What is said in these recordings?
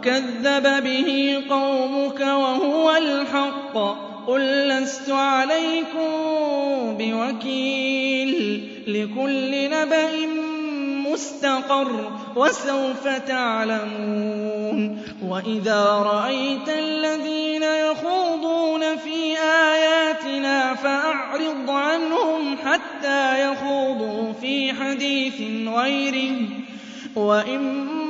وَكَذَّبَ بِهِ قَوْمُكَ وَهُوَ الْحَقُّ ۚ قُل لَّسْتُ عَلَيْكُم بِوَكِيلٍ ۖ لِّكُلِّ نَبَإٍ مُّسْتَقَرٌّ ۚ وَسَوْفَ تَعْلَمُونَ وَإِذَا رَأَيْتَ الَّذِينَ يَخُوضُونَ فِي آيَاتِنَا فَأَعْرِضْ عَنْهُمْ حَتَّىٰ يَخُوضُوا فِي حَدِيثٍ غَيْرِهِ ۚ وَإِمَّا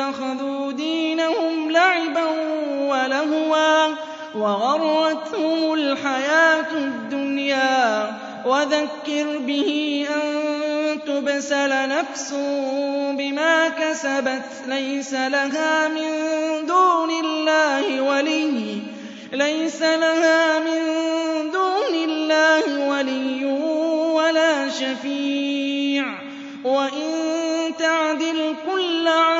اتخذوا دينهم لعبا ولهوا وغرتهم الحياة الدنيا. وذكر به أن تبسل نفس بما كسبت ليس لها من دون الله ولي ليس لها من دون الله ولي ولا شفيع. وإن تعدل كل عام